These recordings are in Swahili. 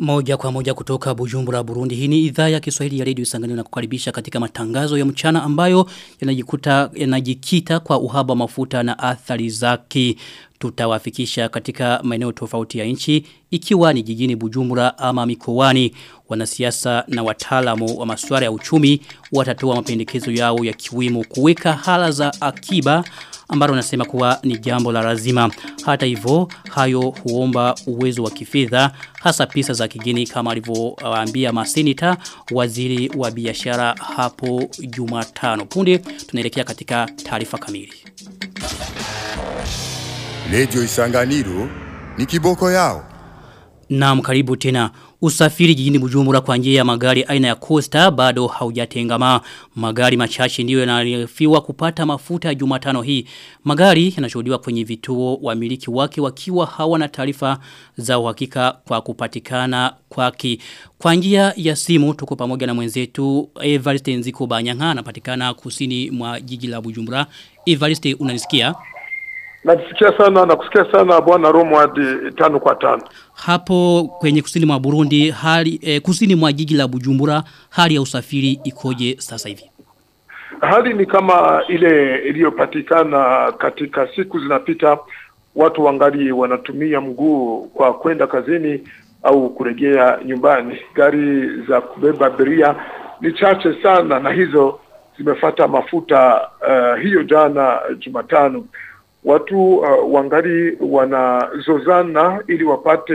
Moja kwa moja kutoka Bujumbura Burundi. Hii ni idhaa ya Kiswahili ya Radio Sangani na kukaribisha katika matangazo ya mchana ambayo yanajikuta yanajikita kwa uhaba mafuta na athari zake. Tutawafikisha katika maeneo tofauti ya nchi ikiwa ni jijini Bujumbura ama mikoani. Wanasiasa na wataalamu wa masuala ya uchumi watatoa mapendekezo yao ya kiwimo kuweka hala za akiba ambalo nasema kuwa ni jambo la lazima. Hata hivyo hayo huomba uwezo wa kifedha hasa pesa za kigeni kama alivyowaambia masenita waziri wa biashara hapo Jumatano. Punde tunaelekea katika taarifa kamili. Radio Isanganiro ni kiboko yao. Naam karibu tena. Usafiri jijini Bujumbura kwa njia ya magari aina ya Costa bado haujatengama. Magari machache ndiyo yanarifiwa kupata mafuta ya Jumatano hii. Magari yanashuhudiwa kwenye vituo wamiliki wake wakiwa hawana taarifa za uhakika kwa kupatikana kwake. Kwa njia ya simu tuko pamoja na mwenzetu Evariste Nziko Banyanga anapatikana kusini mwa jiji la Bujumbura. Evariste unanisikia? Najisikia sana na kusikia sana bwana Romo hadi tano kwa tano. Hapo kwenye kusini mwa Burundi hali eh, kusini mwa jiji la Bujumbura hali ya usafiri ikoje sasa hivi? Hali ni kama ile iliyopatikana katika siku zinapita watu wangali wanatumia mguu kwa kwenda kazini au kurejea nyumbani. Gari za kubeba abiria ni chache sana na hizo zimefata mafuta uh, hiyo jana Jumatano watu uh, wangali wanazozana ili wapate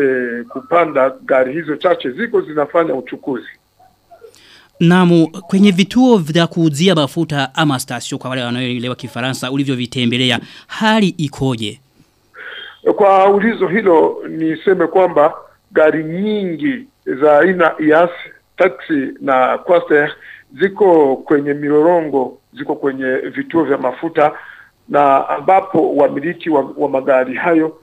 kupanda gari hizo chache ziko zinafanya uchukuzi. Namu kwenye vituo vya kuuzia mafuta ama stasio kwa wale wanaoelewa Kifaransa ulivyovitembelea hali ikoje? Kwa ulizo hilo niseme kwamba gari nyingi za aina IAS, taxi na Quaster ziko kwenye milorongo, ziko kwenye vituo vya mafuta na ambapo wamiliki wa, wa magari hayo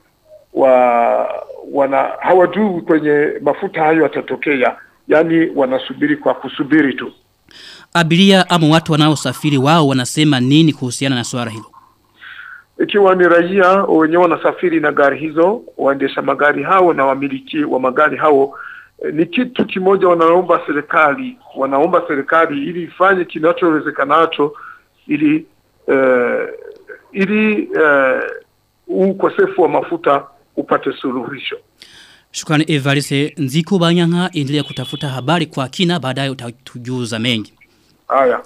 wa wana hawajui kwenye mafuta hayo yatatokea. Yani wanasubiri kwa kusubiri tu. Abiria ama watu wanaosafiri wao wanasema nini kuhusiana na swala hilo? Ikiwa ni raia wenyewe wanasafiri na gari hizo waendesha magari hao na wamiliki wa magari hao ni kitu kimoja wanaomba serikali. Wanaomba serikali ili ifanye kinachowezekanacho ili uh, ili uh, ukosefu wa mafuta upate suluhisho. Shukrani evarise Nziko Banyanga endelea kutafuta habari kwa kina baadaye utatujuza mengi. Haya.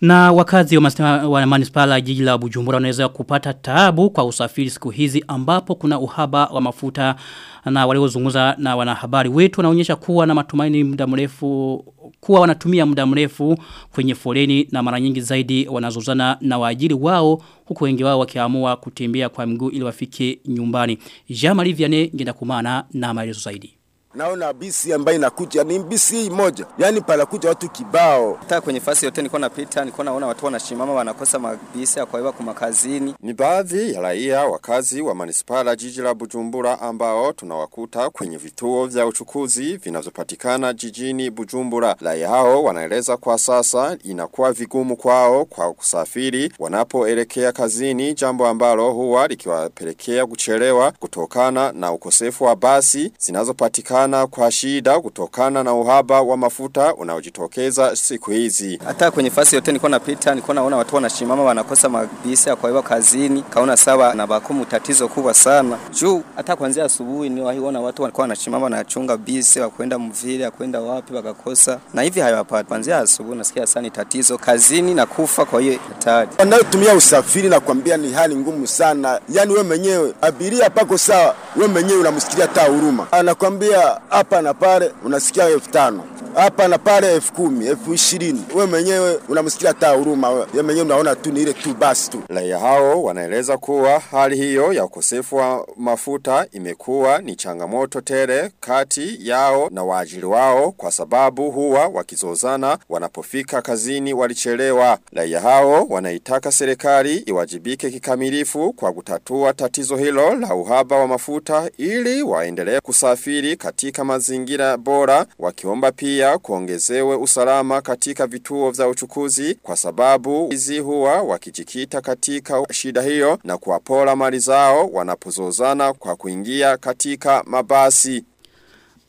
Na wakazi wa, wa manispala jiji la Bujumbura wanaweza kupata tabu kwa usafiri siku hizi ambapo kuna uhaba wa mafuta na waliozungumza na wanahabari wetu wanaonyesha kuwa na matumaini muda mrefu kuwa wanatumia muda mrefu kwenye foleni na mara nyingi zaidi wanazozana na waajiri wao huku wengi wao wakiamua kutembea kwa mguu ili wafike nyumbani. Jean-Marie Vianney ngenda kumana na maelezo zaidi. Naona bisi ambayo inakuja ni bisi moja. Yaani panakuja watu kibao. Hata kwenye fasi yote nilikuwa napita, nilikuwa naona watu wanashimama wanakosa mabisi ya kwa kwa makazini. Ni baadhi ya raia wakazi wa manispala jiji la Bujumbura ambao tunawakuta kwenye vituo vya uchukuzi vinavyopatikana jijini Bujumbura. Raia hao wanaeleza kwa sasa inakuwa vigumu kwao kwa kusafiri wanapoelekea kazini, jambo ambalo huwa likiwapelekea kuchelewa kutokana na ukosefu wa basi zinazopatikana kupatikana kwa shida kutokana na uhaba wa mafuta unaojitokeza siku hizi. Hata kwenye fasi yote nilikuwa napita, nilikuwa naona watu wanashimama wanakosa mabisi ya hiyo kazini. Kaona sawa na bakumu tatizo kubwa sana. Juu hata kuanzia asubuhi ni wahiona watu walikuwa wanashimama wanachunga bisi wa kwenda mvile, wa kwenda wapi wakakosa. Na hivi hayawapati. Kuanzia asubuhi nasikia sana ni tatizo kazini na kufa kwa hiyo hatari. Wanaotumia usafiri na kuambia ni hali ngumu sana. Yaani wewe mwenyewe abiria pako sawa, wewe mwenyewe unamsikilia taa huruma. Anakwambia hapa na pale unasikia elfu tano hapa na pale elfu kumi elfu ishirini. We mwenyewe unamsikia ta huruma wewe mwenyewe unaona tu ni ile tu basi tu. Raia hao wanaeleza kuwa hali hiyo ya ukosefu wa mafuta imekuwa ni changamoto tele kati yao na waajiri wao kwa sababu huwa wakizozana wanapofika kazini walichelewa. Raia hao wanaitaka serikali iwajibike kikamilifu kwa kutatua tatizo hilo la uhaba wa mafuta ili waendelee kusafiri katika mazingira bora wakiomba pia kuongezewe usalama katika vituo vya uchukuzi kwa sababu hizi huwa wakijikita katika shida hiyo na kuwapora mali zao wanapozozana kwa kuingia katika mabasi.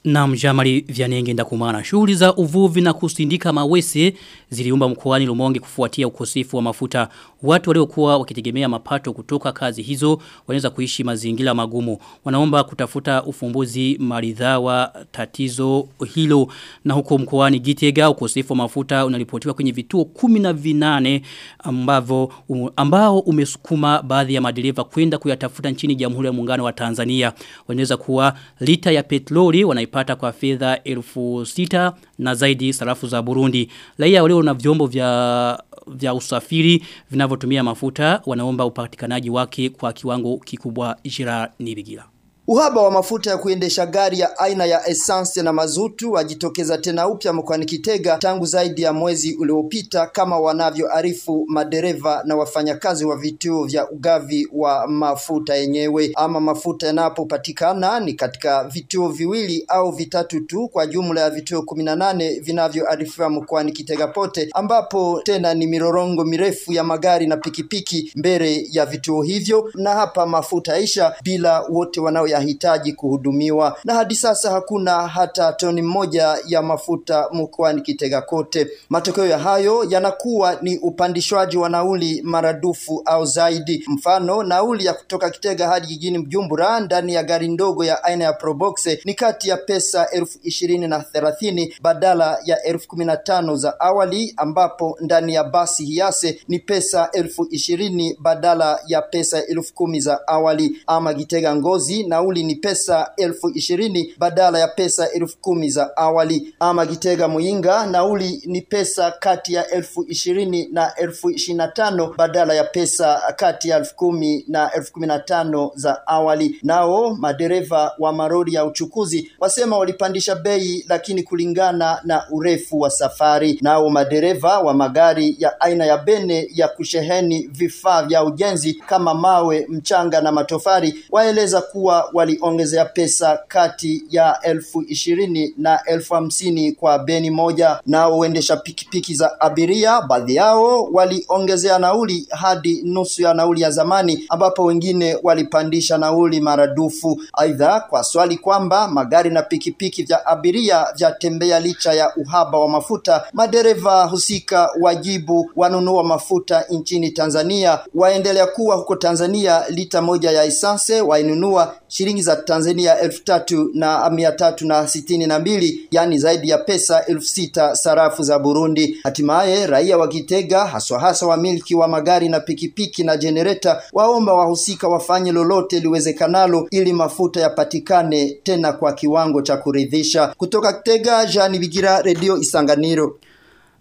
Na mjamali vyanenge ndakumana. Shughuli za uvuvi na kusindika mawese ziliumba mkoani Lumonge kufuatia ukosefu wa mafuta. Watu waliokuwa wakitegemea mapato kutoka kazi hizo wanaweza kuishi mazingira magumu. Wanaomba kutafuta ufumbuzi maridhawa tatizo hilo. Na huko mkoani Gitega ukosefu wa mafuta unaripotiwa kwenye vituo kumi na vinane ambavo ambao umesukuma baadhi ya madereva kwenda kuyatafuta nchini Jamhuri ya Muungano wa Tanzania. Wanaweza kuwa lita ya petroli wanaipata kwa fedha elfu sita na zaidi sarafu za Burundi. Raia walio na vyombo vya vya usafiri vinavyotumia mafuta wanaomba upatikanaji wake kwa kiwango kikubwa Jira Nibigira. Uhaba wa mafuta ya kuendesha gari ya aina ya essence na mazutu wajitokeza tena upya mkoani Kitega tangu zaidi ya mwezi uliopita kama wanavyoarifu madereva na wafanyakazi wa vituo vya ugavi wa mafuta yenyewe. Ama mafuta yanapopatikana ni katika vituo viwili au vitatu tu kwa jumla ya vituo kumi na nane vinavyoarifiwa mkoani Kitega pote, ambapo tena ni mirorongo mirefu ya magari na pikipiki mbele ya vituo hivyo, na hapa mafuta yaisha bila wote wanao yahitaji kuhudumiwa na hadi sasa hakuna hata toni moja ya mafuta mkoani Kitega kote. Matokeo ya hayo yanakuwa ni upandishwaji wa nauli maradufu au zaidi. Mfano, nauli ya kutoka Kitega hadi jijini Mjumbura ndani ya gari ndogo ya aina ya Probox ni kati ya pesa elfu ishirini na thelathini badala ya elfu kumi na tano za awali, ambapo ndani ya basi hiase ni pesa elfu ishirini badala ya pesa elfu kumi za awali. Ama Kitega Ngozi nauli ni pesa elfu ishirini badala ya pesa elfu kumi za awali. Ama Gitega Muyinga nauli ni pesa kati ya elfu ishirini na elfu ishirini na tano badala ya pesa kati ya elfu kumi na elfu kumi na tano za awali. Nao madereva wa marori ya uchukuzi wasema walipandisha bei, lakini kulingana na urefu wa safari. Nao madereva wa magari ya aina ya bene ya kusheheni vifaa vya ujenzi kama mawe, mchanga na matofari waeleza kuwa waliongezea pesa kati ya elfu ishirini na elfu hamsini kwa beni moja. Nao uendesha pikipiki za abiria, baadhi yao waliongezea nauli hadi nusu ya nauli ya zamani, ambapo wengine walipandisha nauli maradufu. Aidha, kwa swali kwamba magari na pikipiki vya abiria vyatembea licha ya uhaba wa mafuta, madereva husika wajibu wanunua mafuta nchini Tanzania, waendelea kuwa huko Tanzania lita moja ya isanse wainunua shilingi za Tanzania elfu tatu na mia tatu na sitini na mbili yani zaidi ya pesa elfu sita sarafu za Burundi. Hatimaye raia wa Kitega haswa hasa wamiliki wa magari na pikipiki na jenereta waomba wahusika wafanye lolote liwezekanalo ili mafuta yapatikane tena kwa kiwango cha kuridhisha. Kutoka Kitega, Jean Bigira, Radio Isanganiro.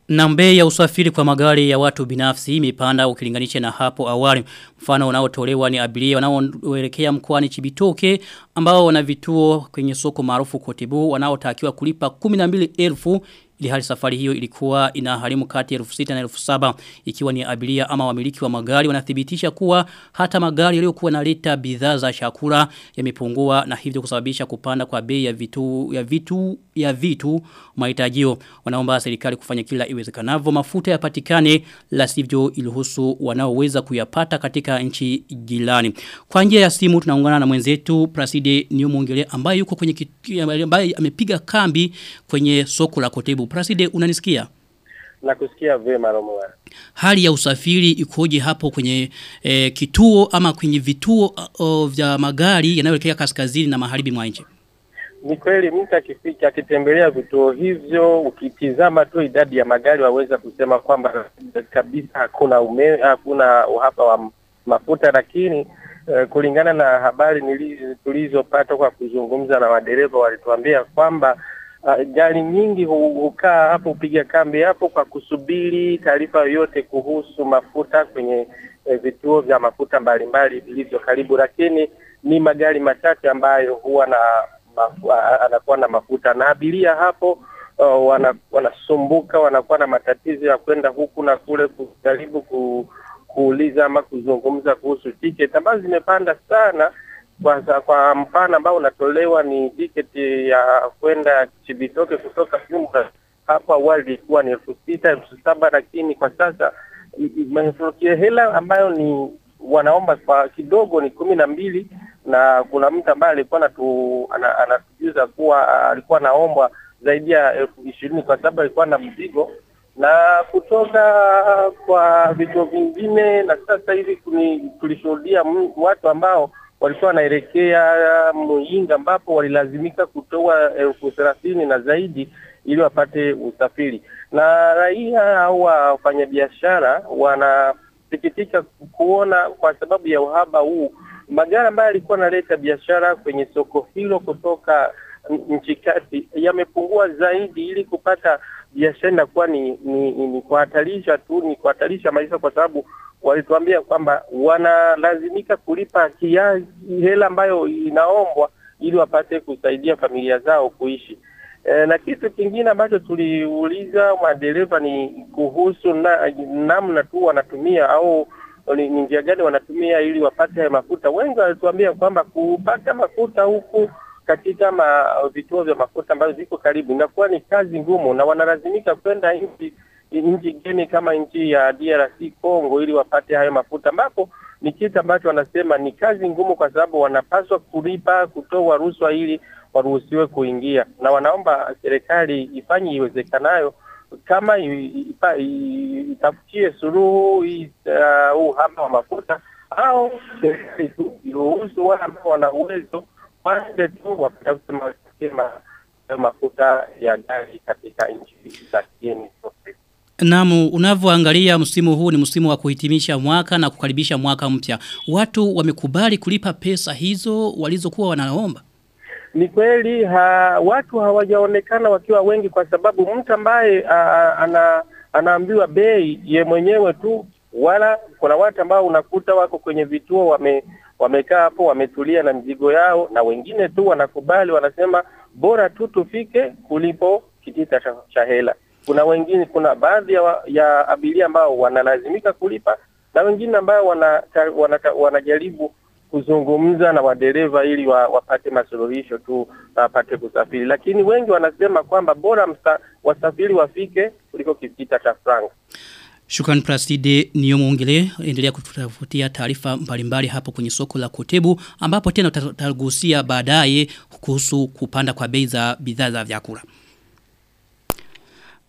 Na bei ya usafiri kwa magari ya watu binafsi imepanda ukilinganisha na hapo awali. Mfano unaotolewa ni abiria wanaoelekea mkoani Chibitoke ambao wana vituo kwenye soko maarufu Kotebu wanaotakiwa kulipa 12,000 ili hali safari hiyo ilikuwa inaharimu kati ya 6,000 na 7,000 ikiwa ni abiria ama wamiliki wa magari. Wanathibitisha kuwa hata magari yaliyokuwa naleta bidhaa za chakula yamepungua na hivyo kusababisha kupanda kwa bei ya vitu ya vitu ya vitu mahitajio. Wanaomba serikali kufanya kila iwezekanavyo mafuta yapatikane la sivyo iluhusu wanaoweza kuyapata katika nchi jirani. Kwa njia ya simu tunaungana na mwenzetu Praside Niyomuongele ambaye yuko kwenye ambaye amepiga kambi kwenye soko la Kotebu Praside unanisikia na kusikia vema Romwa. Hali ya usafiri ikoje hapo kwenye e, kituo ama kwenye vituo o, vya magari yanayoelekea kaskazini na magharibi mwa nchi? Ni kweli mtu akifika akitembelea vituo hivyo ukitizama tu idadi ya magari waweza kusema kwamba kabisa hakuna ume, hakuna uhaba wa mafuta lakini uh, kulingana na habari tulizopata kwa kuzungumza na madereva walituambia kwamba uh, gari nyingi hukaa hapo hupiga kambi hapo kwa kusubiri taarifa yoyote kuhusu mafuta kwenye eh, vituo vya mafuta mbalimbali vilivyo karibu, lakini ni magari machache ambayo huwa na mafu, anakuwa na mafuta. Na abiria hapo uh, wana, wanasumbuka wanakuwa na matatizo ya kwenda huku na kule kujaribu ku, kuuliza ama kuzungumza kuhusu tiketi ambazo zimepanda sana kwa, kwa mfano ambao unatolewa ni tiketi ya kwenda Chibitoke kutoka Jumla. Hapo awali ilikuwa ni elfu sita elfu saba lakini kwa sasa hela ambayo ni wanaomba kwa kidogo ni kumi na mbili na kuna mtu ambaye alikuwa anatu, ana- anatujuza kuwa alikuwa anaombwa zaidi ya elfu ishirini kwa sababu alikuwa na mzigo na kutoka kwa vituo vingine, na sasa hivi tulishuhudia watu ambao walikuwa wanaelekea Muyinga ambapo walilazimika kutoa elfu thelathini na zaidi ili wapate usafiri, na raia au wafanyabiashara wanasikitika kuona kwa sababu ya uhaba huu magari ambayo yalikuwa yanaleta biashara kwenye soko hilo kutoka nchi kati yamepungua zaidi, ili kupata biashara inakuwa ni, ni, ni, ni kuhatarisha tu, ni kuhatarisha maisha, kwa sababu walituambia kwamba wanalazimika kulipa kiasi hela ambayo inaombwa ili wapate kusaidia familia zao kuishi. E, na kitu kingine ambacho tuliuliza madereva ni kuhusu na, namna tu wanatumia au ni njia gani wanatumia ili wapate haya mafuta. Wengi walituambia kwamba kupata mafuta huku katika ma, vituo vya mafuta ambavyo viko karibu. Inakuwa ni kazi ngumu, na wanalazimika kwenda nchi nchi geni kama nchi ya DRC Congo ili wapate hayo mafuta, ambapo ni kitu ambacho wanasema ni kazi ngumu, kwa sababu wanapaswa kulipa kutoa rushwa ili waruhusiwe kuingia, na wanaomba serikali ifanye iwezekanayo kama itafutie suluhu uh, uhaba wa mafuta au serikali tu iruhusu wale ambao wana uwezo waende tu ma- mafuta ya gari katika nchi za kigeni Naam, unavyoangalia msimu huu ni msimu wa kuhitimisha mwaka na kukaribisha mwaka mpya. Watu wamekubali kulipa pesa hizo walizokuwa wanaomba. Ni kweli ha, watu hawajaonekana wakiwa wengi, kwa sababu mtu ambaye ana, anaambiwa bei ye mwenyewe tu, wala kuna watu ambao unakuta wako kwenye vituo wame wamekaa hapo wametulia na mzigo yao, na wengine tu wanakubali, wanasema bora tu tufike kulipo kitita cha, hela. Kuna wengine, kuna baadhi ya, ya abiria ambao wanalazimika kulipa na wengine ambao wana, wana, wanajaribu kuzungumza na wadereva ili wa, wapate masuluhisho tu wapate kusafiri, lakini wengi wanasema kwamba bora msa, wasafiri wafike kuliko kitita cha franga. Shukran Praside Niyomungile endelea kutafutia taarifa mbalimbali hapo kwenye soko la Kotebu ambapo tena tutagusia baadaye kuhusu kupanda kwa bei za bidhaa za vyakula.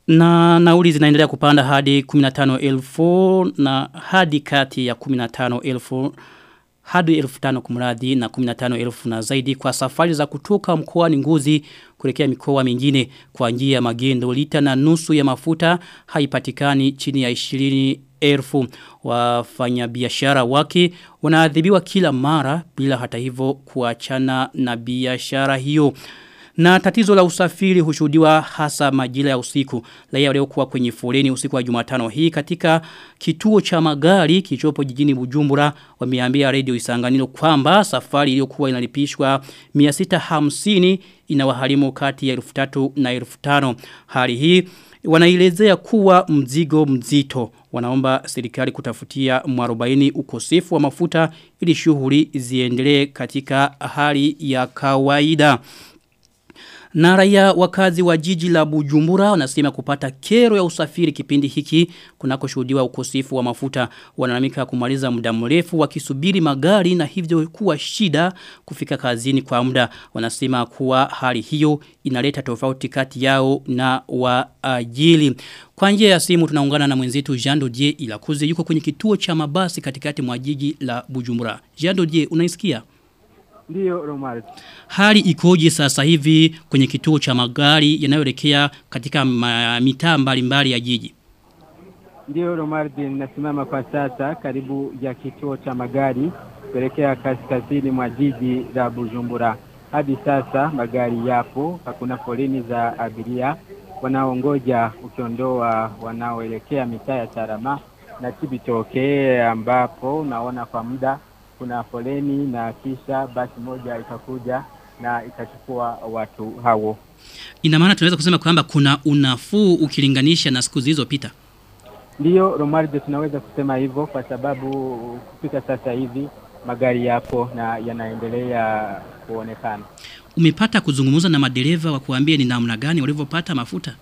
Na nauli zinaendelea kupanda hadi 15,000 na hadi kati ya 15,000 hadi 1500 kumradhi na 15,000 na zaidi kwa safari za kutoka mkoa ni Nguzi kuelekea mikoa mingine kwa njia ya magendo lita na nusu ya mafuta haipatikani chini ya 20,000 wafanyabiashara wake wanaadhibiwa kila mara bila hata hivyo kuachana na biashara hiyo. Na tatizo la usafiri hushuhudiwa hasa majira ya usiku. Raia waliokuwa kwenye foleni usiku wa Jumatano hii katika kituo cha magari kilichopo jijini Bujumbura wameambia Radio Isanganiro kwamba safari iliyokuwa inalipishwa 650 inawaharimu kati ya 3000 na 1500. Hali hii wanaelezea kuwa mzigo mzito. Wanaomba serikali kutafutia mwarobaini ukosefu wa mafuta ili shughuli ziendelee katika hali ya kawaida. Na raia wakazi wa jiji la Bujumbura wanasema kupata kero ya usafiri kipindi hiki kunakoshuhudiwa ukosefu wa mafuta. Wanalamika kumaliza muda mrefu wakisubiri magari na hivyo kuwa shida kufika kazini kwa muda. Wanasema kuwa hali hiyo inaleta tofauti kati yao na waajili. Kwa njia ya simu tunaungana na mwenzetu Jean Dodier Ilakuze yuko kwenye kituo cha mabasi katikati mwa jiji la Bujumbura. Jean Dodier unaisikia Ndiyo Romari. Hali ikoje sasa hivi kwenye kituo cha magari yanayoelekea katika mita mitaa mbalimbali ya jiji? Ndiyo Romardi, nasimama kwa sasa karibu ya kituo cha magari kuelekea kaskazini mwa jiji la Bujumbura. Hadi sasa magari yapo, hakuna foleni za abiria wanaongoja ukiondoa wanaoelekea mitaa ya Tarama na Kibitoke, ambapo naona kwa muda kuna foleni na kisha basi moja itakuja na itachukua watu hao. Ina maana tunaweza kusema kwamba kuna unafuu ukilinganisha na siku zilizopita. Ndiyo Romardo, tunaweza kusema hivyo kwa sababu kufika sasa hivi magari yapo na yanaendelea kuonekana. Umepata kuzungumza na madereva wa kuambia ni namna gani walivyopata mafuta?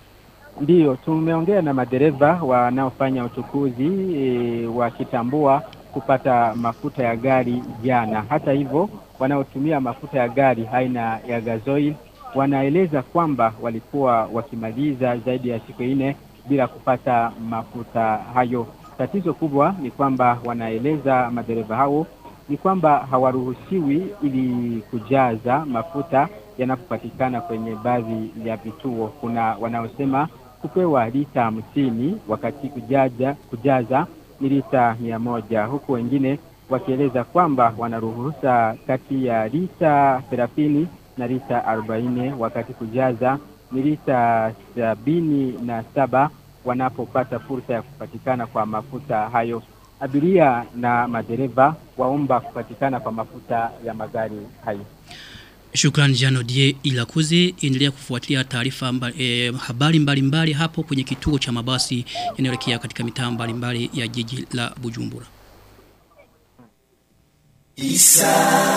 Ndiyo, tumeongea na madereva wanaofanya uchukuzi e, wakitambua kupata mafuta ya gari jana. Hata hivyo, wanaotumia mafuta ya gari aina ya gazoil wanaeleza kwamba walikuwa wakimaliza zaidi ya siku nne bila kupata mafuta hayo. Tatizo kubwa ni kwamba wanaeleza madereva hao ni kwamba hawaruhusiwi ili kujaza mafuta yanapopatikana kwenye baadhi ya vituo. Kuna wanaosema kupewa lita hamsini wakati kujaza, kujaza ni lita mia moja huku wengine wakieleza kwamba wanaruhusa kati ya lita thelathini na lita arobaini wakati kujaza ni lita sabini na saba wanapopata fursa ya kupatikana kwa mafuta hayo. Abiria na madereva waomba kupatikana kwa mafuta ya magari hayo. Shukran Jano Die Ilakuzi endelea kufuatilia taarifa mba, e, habari mbalimbali mbali hapo kwenye kituo cha mabasi yanayoelekea katika mitaa mbalimbali ya jiji la Bujumbura. Isanganiro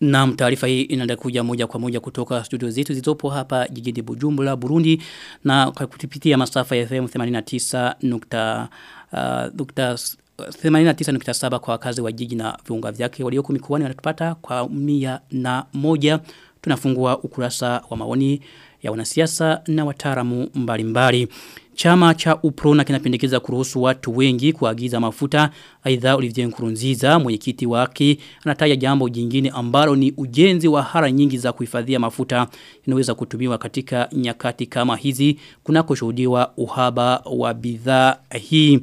Na taarifa hii inaenda kuja moja kwa moja kutoka studio zetu zilizopo hapa jijini Bujumbura Burundi na kwa kupitia masafa ya FM 89 nukta, uh, nukta 89.7 kwa wakazi wa jiji na viunga vyake walioko mikoani wanatupata kwa mia na moja tunafungua ukurasa wa maoni ya wanasiasa na wataalamu mbalimbali. Chama cha Uprona kinapendekeza kuruhusu watu wengi kuagiza mafuta. Aidha Olivier Nkurunziza mwenyekiti wake anataja jambo jingine ambalo ni ujenzi wa hara nyingi za kuhifadhia mafuta inaweza kutumiwa katika nyakati kama hizi kunakoshuhudiwa uhaba wa bidhaa hii.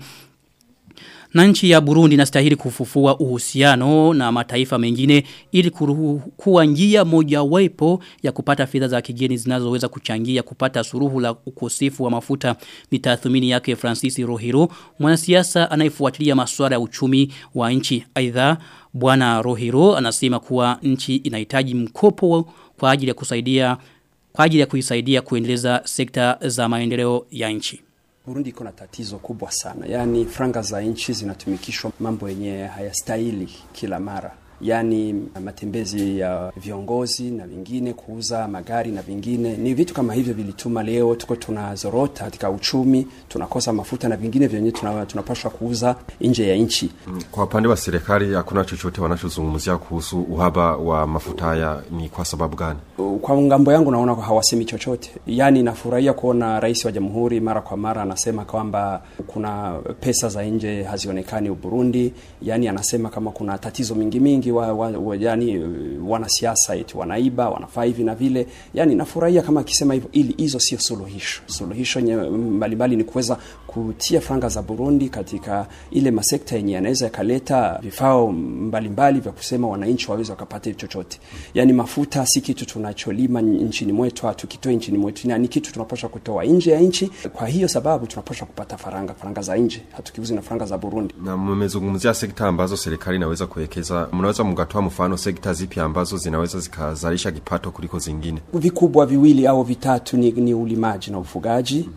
Na nchi ya Burundi inastahili kufufua uhusiano na mataifa mengine ili kuwa njia moja wepo ya kupata fedha za kigeni zinazoweza kuchangia kupata suruhu la ukosefu wa mafuta. Ni tathmini yake Francis Rohiro mwanasiasa anayefuatilia masuala ya uchumi wa nchi. Aidha bwana Rohiro anasema kuwa nchi inahitaji mkopo kwa ajili ya kusaidia kwa ajili ya kuisaidia kuendeleza sekta za maendeleo ya nchi Burundi iko na tatizo kubwa sana, yaani franga za nchi zinatumikishwa mambo yenye hayastahili kila mara yaani matembezi ya viongozi na vingine kuuza magari na vingine. Ni vitu kama hivyo vilituma leo tuko tunazorota katika uchumi tunakosa mafuta na vingine vyenye tunapashwa kuuza nje ya nchi. Kwa upande wa serikali hakuna chochote wanachozungumzia kuhusu uhaba wa mafuta haya. Ni kwa sababu gani? Kwa ng'ambo yangu naona hawasemi chochote. Yaani nafurahia kuona rais wa jamhuri mara kwa mara anasema kwamba kuna pesa za nje hazionekani Uburundi, yaani anasema kama kuna tatizo mingi mingi wa, wa, wa, yani wanasiasa eti wanaiba wanafaa hivi na vile. Yani nafurahia kama akisema hivyo ili hizo sio suluhisho. Suluhisho mbalimbali ni kuweza kutia franga za Burundi katika ile masekta yenye yanaweza yakaleta vifao mbalimbali vya kusema wananchi waweze wakapata chochote. Yani mafuta si kitu tunacholima nchini mwetu tukitoa nchini mwetu ni kitu tunapaswa kutoa nje ya nchi. Kwa hiyo sababu tunapaswa kupata faranga faranga za nje. Hatukiuzi na faranga za Burundi. Na mmezungumzia sekta ambazo serikali inaweza kuwekeza. Mnaweza mkatoa mfano sekta zipi ambazo zinaweza zikazalisha kipato kuliko zingine? Vikubwa viwili au vitatu ni, ni ulimaji na ufugaji.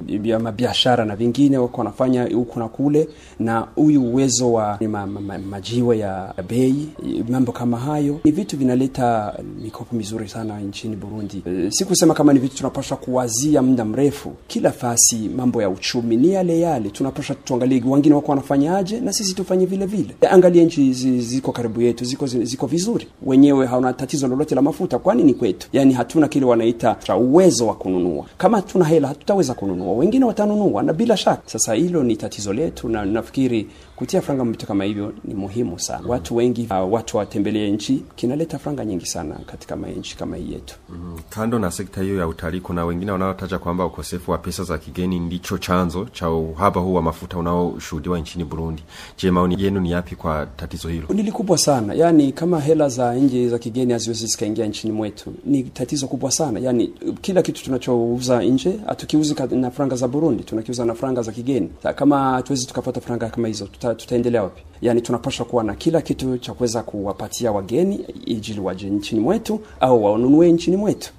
Biashara na vingine wako wanafanya huku na kule. Na huyu uwezo wa ma, ma, ma, majiwe ya bei mambo kama hayo. Ni vitu vinaleta mikopo mizuri sana nchini Burundi. E, si kusema kama ni vitu tunapaswa kuwazia muda mrefu. Kila fasi mambo ya uchumi ni yale yale. Tunapaswa tuangalie wengine wako wanafanyaje na sisi tufanye vile vile. Angalia nchi ziko karibu yetu ziko ziko vizuri. Wenyewe hauna tatizo lolote la mafuta. Kwani ni kwetu? Yani hatuna kile wanaita uwezo wa kununua. Kama hatuna hela hatutaweza kununua. Wengine watanunua na bila shaka. Sasa hilo ni tatizo letu na nafikiri kutia franga vitu kama hivyo ni muhimu sana. Mm. watu wengi uh, watu watembelee nchi kinaleta franga nyingi sana katika nchi kama hii yetu. Mm, kando na sekta hiyo ya utalii kuna wengine wanaotaja kwamba ukosefu wa pesa za kigeni ndicho chanzo cha uhaba huu wa mafuta unaoshuhudiwa nchini Burundi. Je maoni yenu ni yapi kwa tatizo hilo? Ni kubwa sana. Yani kama hela za nje za kigeni haziwezi zikaingia nchini mwetu ni tatizo kubwa sana. Yani kila kitu tunachouza nje hatukiuzi na franga za Burundi tunakiuza na franga za kigeni. Kama hatuwezi tukapata franga kama hizo tuta, tutaendelea wapi? Yani tunapaswa kuwa na kila kitu cha kuweza kuwapatia wageni ijili waje nchini mwetu au wanunue nchini mwetu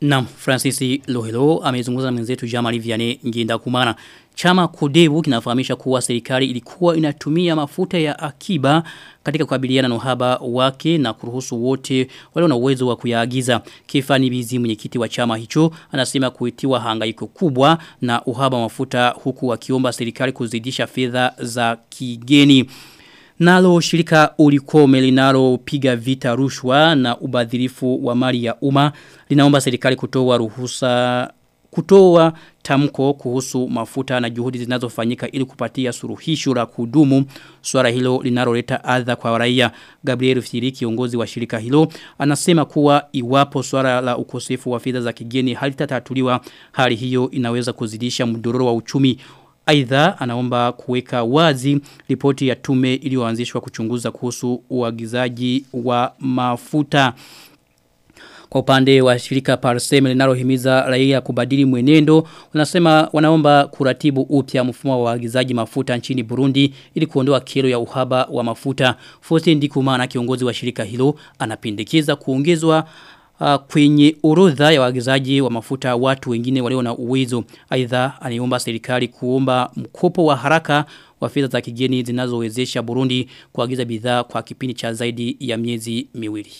Na Francis Lohelo amezungumza mwenzetu Jamali Vianney Nginda Kumana. Chama Kudebu kinafahamisha kuwa serikali ilikuwa inatumia mafuta ya akiba katika kukabiliana na uhaba wake na kuruhusu wote wale na uwezo wa kuyaagiza. Kifani Bizi mwenyekiti wa chama hicho anasema kuitiwa hangaiko kubwa na uhaba mafuta huku akiomba serikali kuzidisha fedha za kigeni. Nalo shirika ulikome linalo piga vita rushwa na ubadhirifu wa mali ya umma linaomba serikali kutoa ruhusa kutoa tamko kuhusu mafuta na juhudi zinazofanyika ili kupatia suruhisho la kudumu swala hilo linaloleta adha kwa raia. Gabriel Fitiri kiongozi wa shirika hilo anasema kuwa iwapo swala la ukosefu wa fedha za kigeni halitatatuliwa hali hiyo inaweza kuzidisha mdororo wa uchumi Aidha anaomba kuweka wazi ripoti ya tume iliyoanzishwa kuchunguza kuhusu uagizaji wa mafuta. Kwa upande wa shirika Parsem linalohimiza raia kubadili mwenendo, wanasema wanaomba kuratibu upya mfumo wa uagizaji mafuta nchini Burundi ili kuondoa kero ya uhaba wa mafuta. Faustin Ndikumana kiongozi wa shirika hilo anapendekeza kuongezwa uh, kwenye orodha ya wagizaji wa mafuta watu wengine walio na uwezo. Aidha aniomba serikali kuomba mkopo wa haraka wa fedha za kigeni zinazowezesha Burundi kuagiza bidhaa kwa kipindi cha zaidi ya miezi miwili.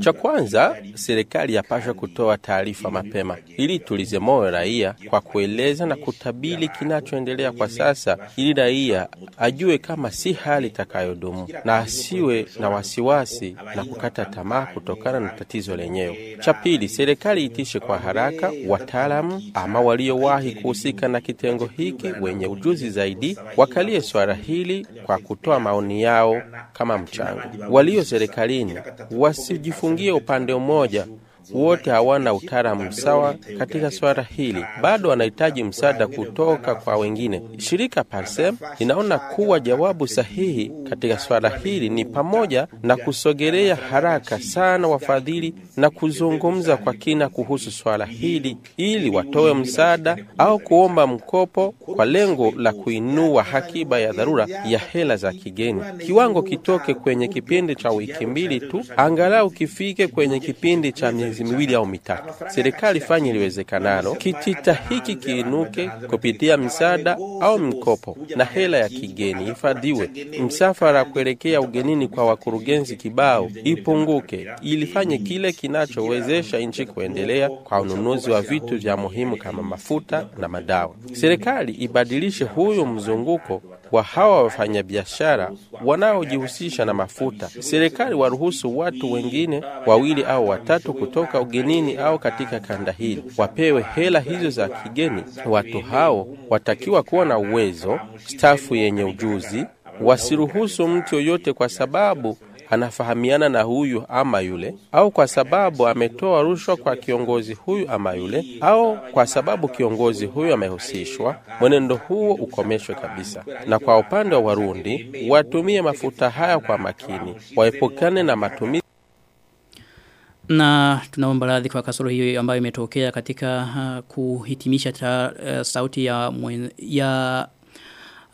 Cha kwanza, serikali yapasha kutoa taarifa mapema ili tulize moyo raia kwa kueleza na kutabili kinachoendelea kwa sasa, ili raia ajue kama si hali itakayodumu na asiwe na wasiwasi na kukata tamaa kutokana na tatizo lenyewe. Cha pili, serikali itishe kwa haraka wataalamu ama waliowahi kuhusika na kitengo hiki wenye ujuzi zaidi, wakalie swala hili kwa kutoa maoni yao kama mchango. Walio serikalini wasijifungie upande mmoja wote hawana utaalamu sawa katika swala hili, bado wanahitaji msaada kutoka kwa wengine. Shirika Parsem linaona kuwa jawabu sahihi katika swala hili ni pamoja na kusogelea haraka sana wafadhili na kuzungumza kwa kina kuhusu swala hili ili watoe msaada au kuomba mkopo kwa lengo la kuinua hakiba ya dharura ya hela za kigeni. Kiwango kitoke kwenye kipindi cha wiki mbili tu, angalau kifike kwenye kipindi cha miezi miwili au mitatu. Serikali ifanye iliwezekanalo kitita hiki kiinuke kupitia msaada au mkopo na hela ya kigeni ifadhiwe. Msafara kuelekea ugenini kwa wakurugenzi kibao ipunguke, ilifanye kile kinachowezesha nchi kuendelea kwa ununuzi wa vitu vya muhimu kama mafuta na madawa. Serikali ibadilishe huyo mzunguko wa hawa wafanyabiashara wanaojihusisha na mafuta. Serikali waruhusu watu wengine wawili au watatu kutoka ugenini au katika kanda hili wapewe hela hizo za kigeni. Watu hao watakiwa kuwa na uwezo, stafu yenye ujuzi, wasiruhusu mtu yoyote kwa sababu anafahamiana na huyu ama yule, au kwa sababu ametoa rushwa kwa kiongozi huyu ama yule, au kwa sababu kiongozi huyu amehusishwa. Mwenendo huo ukomeshwe kabisa. Na kwa upande wa Warundi, watumie mafuta haya kwa makini, waepukane na matumizi na tunaomba radhi kwa kasoro hiyo ambayo imetokea katika uh, kuhitimisha ta, uh, sauti ya mwen, ya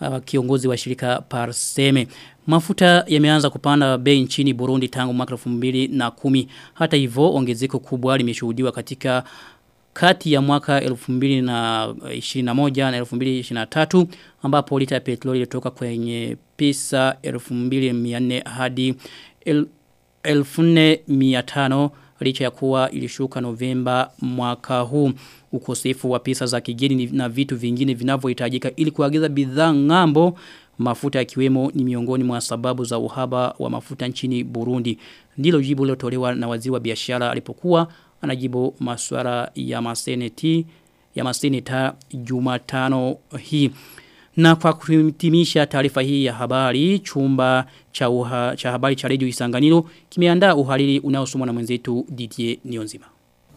uh, kiongozi wa shirika Parseme. Mafuta yameanza kupanda bei nchini Burundi tangu mwaka 2010. Hata hivyo ongezeko kubwa limeshuhudiwa katika kati ya mwaka 2021 na 2023 ambapo lita ya petroli ilitoka kwenye pesa 2400 hadi 1500 licha ya kuwa ilishuka Novemba mwaka huu ukosefu wa pesa za kigeni na vitu vingine vinavyohitajika ili kuagiza bidhaa ng'ambo. Mafuta yakiwemo ni miongoni mwa sababu za uhaba wa mafuta nchini Burundi. Ndilo jibu lilotolewa na waziri wa biashara alipokuwa anajibu masuala ya maseneti ya maseneta Jumatano hii. Na kwa kuhitimisha taarifa hii ya habari, chumba cha, uha, cha habari cha redio Isanganiro kimeandaa uhariri unaosomwa na mwenzetu Didier Nionzima.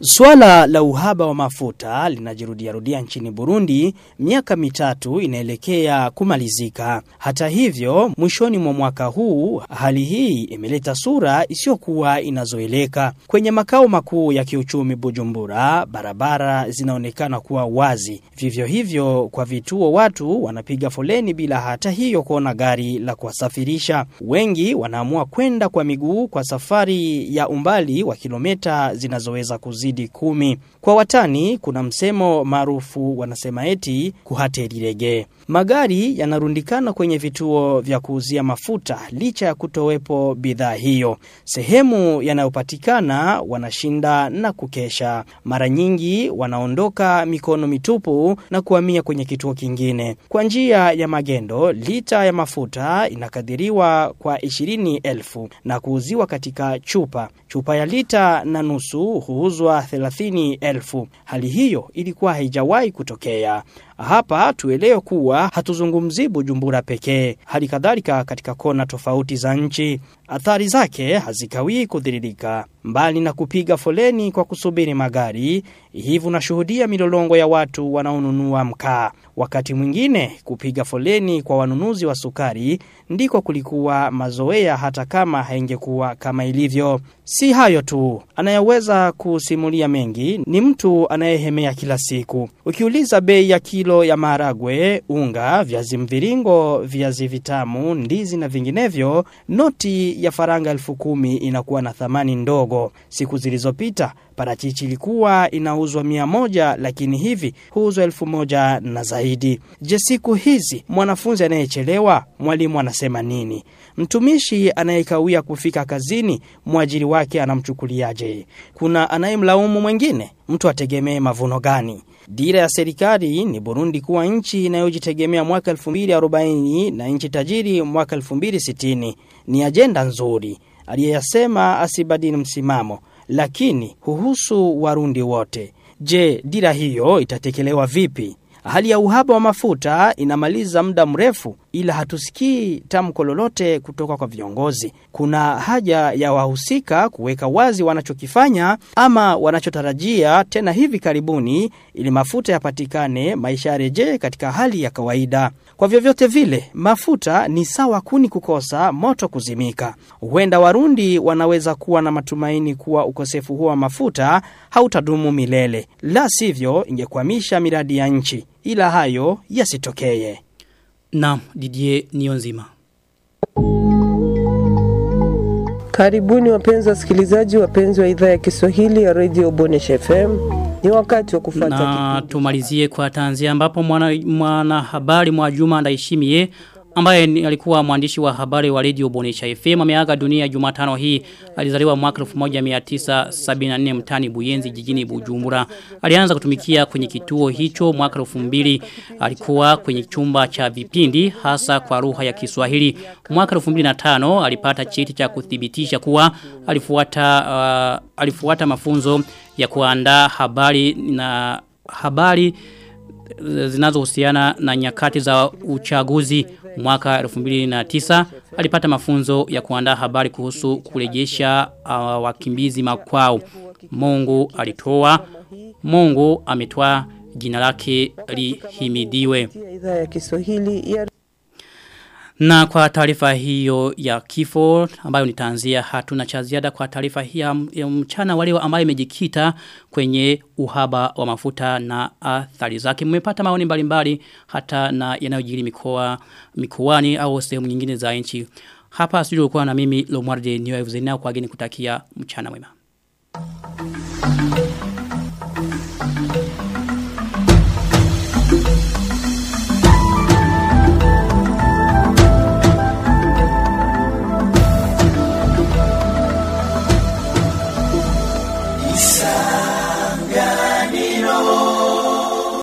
Swala la uhaba wa mafuta linajirudia rudia nchini Burundi miaka mitatu inaelekea kumalizika. Hata hivyo, mwishoni mwa mwaka huu hali hii imeleta sura isiyokuwa inazoeleka. Kwenye makao makuu ya kiuchumi Bujumbura, barabara zinaonekana kuwa wazi. Vivyo hivyo kwa vituo watu wanapiga foleni bila hata hiyo kuona gari la kuwasafirisha. Wengi wanaamua kwenda kwa miguu kwa safari ya umbali wa kilomita zinazoweza kuzidi zidi kumi. Kwa watani, kuna msemo maarufu wanasema eti kuhaterirege. Magari yanarundikana kwenye vituo vya kuuzia mafuta licha ya kutowepo bidhaa hiyo. Sehemu yanayopatikana wanashinda na kukesha. Mara nyingi wanaondoka mikono mitupu na kuhamia kwenye kituo kingine. Kwa njia ya magendo, lita ya mafuta inakadiriwa kwa 20,000 na kuuziwa katika chupa. Chupa ya lita na nusu huuzwa 30,000. Hali hiyo ilikuwa haijawahi kutokea. Hapa tuelewe kuwa hatuzungumzi Bujumbura pekee, hali kadhalika katika kona tofauti za nchi. Athari zake hazikawii kudhiririka. Mbali na kupiga foleni kwa kusubiri magari, hivi unashuhudia milolongo ya watu wanaonunua mkaa. Wakati mwingine kupiga foleni kwa wanunuzi wa sukari ndiko kulikuwa mazoea hata kama haingekuwa kama ilivyo. Si hayo tu, anayeweza kusimulia mengi ni mtu anayehemea kila siku. Ukiuliza bei ya kilo ya maharagwe, unga, viazi mviringo, viazi vitamu, ndizi na vinginevyo, noti ya faranga elfu kumi inakuwa na thamani ndogo. Siku zilizopita parachichi ilikuwa inauzwa mia moja lakini hivi huuzwa elfu moja na zaidi. Je, siku hizi mwanafunzi anayechelewa mwalimu anasema nini? Mtumishi anayekawia kufika kazini mwajiri wake anamchukuliaje? Kuna anayemlaumu mwengine? Mtu ategemee mavuno gani? Dira ya serikali ni Burundi kuwa nchi inayojitegemea mwaka 2040 na nchi tajiri mwaka 2060. Ni ajenda nzuri. Aliyeyasema asibadili msimamo lakini huhusu warundi wote. Je, dira hiyo itatekelewa vipi? Hali ya uhaba wa mafuta inamaliza muda mrefu ila hatusikii tamko lolote kutoka kwa viongozi. Kuna haja ya wahusika kuweka wazi wanachokifanya ama wanachotarajia tena hivi karibuni ili mafuta yapatikane maisha yarejee katika hali ya kawaida. Kwa vyovyote vile, mafuta ni sawa kuni kukosa moto kuzimika. Huenda Warundi wanaweza kuwa na matumaini kuwa ukosefu huo wa mafuta hautadumu milele. La sivyo ingekwamisha miradi ya nchi. Ila hayo yasitokeye. Na Didier Nionzima. Karibuni wapenzi wasikilizaji wapenzi wa idhaa ya Kiswahili ya Radio Bonesh FM. Ni wakati wa kufuata Na tumalizie kwa tanzia ambapo mwana, mwana habari mwa Juma Ndaishimie ambaye alikuwa mwandishi wa habari wa Radio Bonesha FM ameaga dunia Jumatano hii. Alizaliwa mwaka 1974 mtani Buyenzi jijini Bujumbura. Alianza kutumikia kwenye kituo hicho mwaka 2000 alikuwa kwenye chumba cha vipindi hasa kwa lugha ya Kiswahili. Mwaka 2005 alipata cheti cha kuthibitisha kuwa alifuata uh, alifuata mafunzo ya kuandaa habari na habari zinazohusiana na nyakati za uchaguzi mwaka 2009 alipata mafunzo ya kuandaa habari kuhusu kurejesha uh, wakimbizi makwao. Mungu alitoa Mungu ametoa jina lake lihimidiwe idhaa ya Kiswahili ya na kwa taarifa hiyo ya kifo ambayo nitaanzia hatuna cha ziada kwa taarifa hii ya mchana wale ambayo imejikita kwenye uhaba wa mafuta na athari zake. Mmepata maoni mbalimbali hata na yanayojiri mikoa mikoani au sehemu nyingine za nchi. Hapa studio kwa na mimi Lomwarde Evzenao kwa geni kutakia mchana mwema.